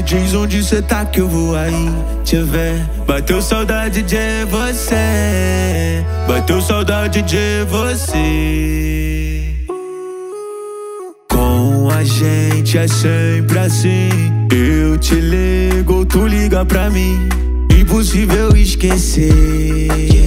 diz onde cê tá que eu vou aí te ver. Bateu saudade de você. Bateu saudade de você. Com a gente é sempre assim. Eu te ligo, tu liga pra mim. Impossível esquecer.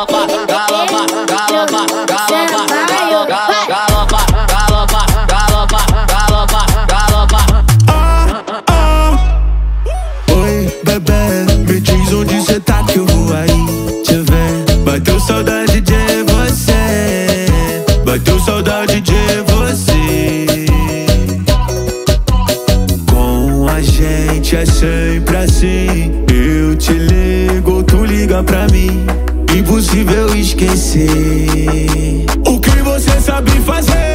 Galopa, galopa, galopa, galopa, galopa, galopa, galopa, galopa, galopa, galopa. Ah, ah. Oi, bebê, me diz onde cê tá que eu vou aí te ver. Bateu saudade de você, bateu saudade de você. Com a gente é sempre assim. Impossível esquecer. O que você sabe fazer?